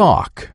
sock.